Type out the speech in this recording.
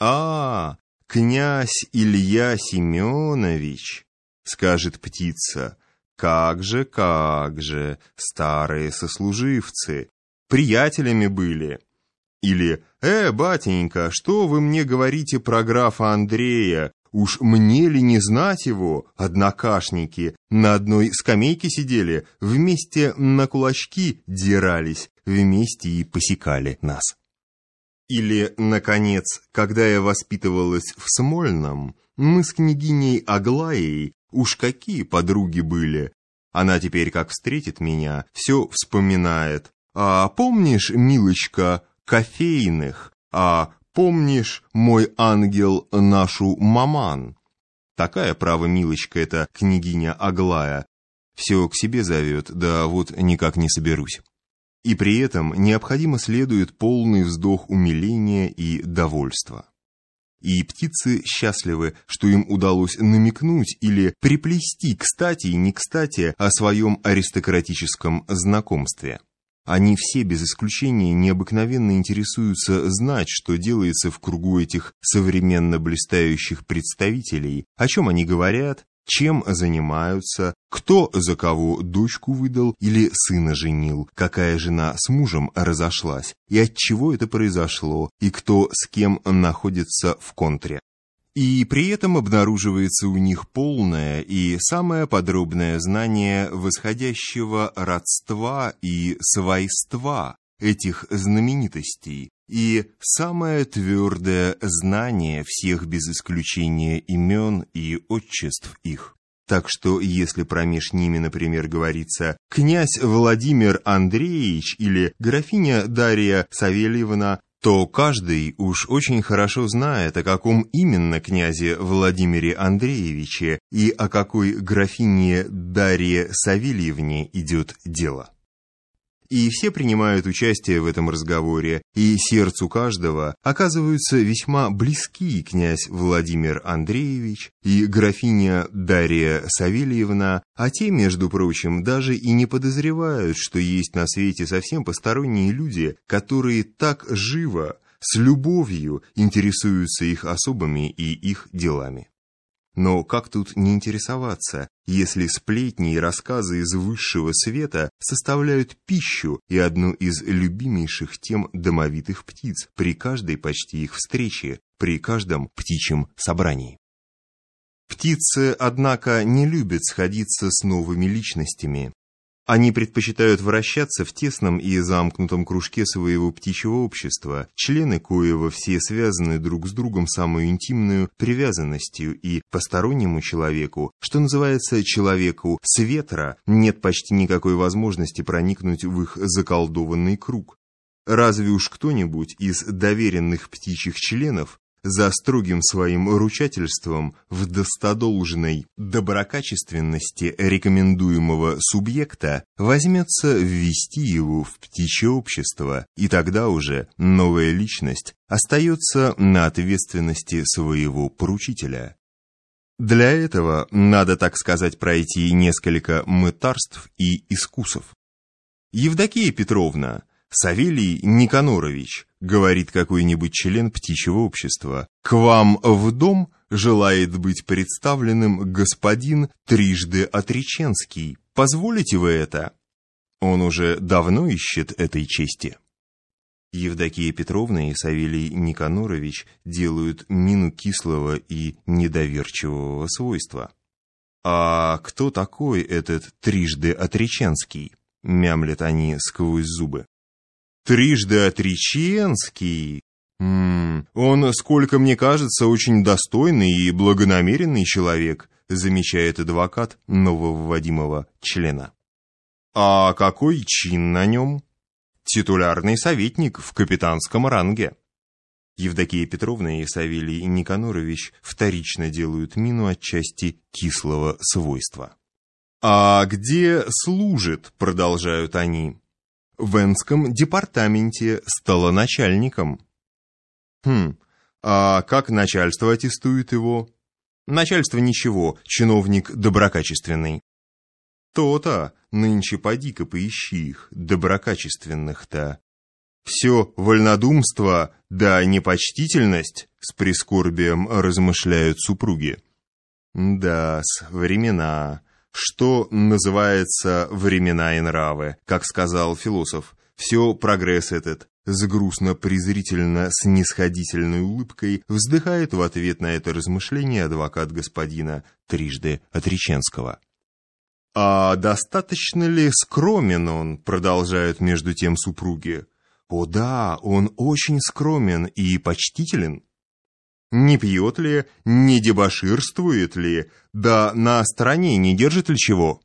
А, князь Илья Семенович, скажет птица, как же, как же, старые сослуживцы, приятелями были. Или «Э, батенька, что вы мне говорите про графа Андрея? Уж мне ли не знать его? Однокашники на одной скамейке сидели, вместе на кулачки дирались, вместе и посекали нас». Или, наконец, когда я воспитывалась в Смольном, мы с княгиней Аглаей, уж какие подруги были. Она теперь, как встретит меня, все вспоминает. А помнишь, милочка, кофейных, а помнишь, мой ангел, нашу маман? Такая, право, милочка, эта княгиня Аглая. Все к себе зовет, да вот никак не соберусь. И при этом необходимо следует полный вздох умиления и довольства. И птицы счастливы, что им удалось намекнуть или приплести кстати и не кстати о своем аристократическом знакомстве. Они все без исключения необыкновенно интересуются знать, что делается в кругу этих современно блистающих представителей, о чем они говорят, чем занимаются, кто за кого дочку выдал или сына женил, какая жена с мужем разошлась, и от чего это произошло, и кто с кем находится в контре. И при этом обнаруживается у них полное и самое подробное знание восходящего родства и свойства этих знаменитостей, и самое твердое знание всех без исключения имен и отчеств их. Так что, если промеж ними, например, говорится «князь Владимир Андреевич» или «графиня Дарья Савельевна», то каждый уж очень хорошо знает, о каком именно князе Владимире Андреевиче и о какой графине Дарье Савельевне идет дело. И все принимают участие в этом разговоре, и сердцу каждого оказываются весьма близки князь Владимир Андреевич и графиня Дарья Савельевна, а те, между прочим, даже и не подозревают, что есть на свете совсем посторонние люди, которые так живо, с любовью интересуются их особами и их делами. Но как тут не интересоваться, если сплетни и рассказы из высшего света составляют пищу и одну из любимейших тем домовитых птиц при каждой почти их встрече, при каждом птичьем собрании? Птицы, однако, не любят сходиться с новыми личностями. Они предпочитают вращаться в тесном и замкнутом кружке своего птичьего общества, члены коего все связаны друг с другом самой интимную привязанностью, и постороннему человеку, что называется человеку с ветра, нет почти никакой возможности проникнуть в их заколдованный круг. Разве уж кто-нибудь из доверенных птичьих членов за строгим своим ручательством в достодолжной доброкачественности рекомендуемого субъекта возьмется ввести его в птичье общество, и тогда уже новая личность остается на ответственности своего поручителя. Для этого надо, так сказать, пройти несколько мытарств и искусов. Евдокия Петровна «Савелий Никанорович», — говорит какой-нибудь член птичьего общества, «к вам в дом желает быть представленным господин трижды Отреченский. Позволите вы это?» Он уже давно ищет этой чести. Евдокия Петровна и Савелий Никанорович делают мину кислого и недоверчивого свойства. «А кто такой этот трижды Отреченский?» — мямлят они сквозь зубы. Трижды отреченский. М -м, он, сколько мне кажется, очень достойный и благонамеренный человек, замечает адвокат нового вводимого члена. А какой чин на нем? Титулярный советник в капитанском ранге. Евдокия Петровна и Савелий Никанорович вторично делают мину отчасти кислого свойства. «А где служит?» — продолжают они в Энском департаменте стало начальником. Хм, а как начальство аттестует его? Начальство ничего, чиновник доброкачественный. То-то, нынче поди-ка поищи их, доброкачественных-то. Все вольнодумство, да непочтительность, с прискорбием размышляют супруги. Да-с, времена. Что называется времена и нравы, как сказал философ. Все прогресс этот. С грустно-презрительно снисходительной улыбкой вздыхает в ответ на это размышление адвокат господина трижды Отреченского. «А достаточно ли скромен он?» — продолжают между тем супруги. «О да, он очень скромен и почтителен». Не пьет ли, не дебоширствует ли, да на стороне не держит ли чего?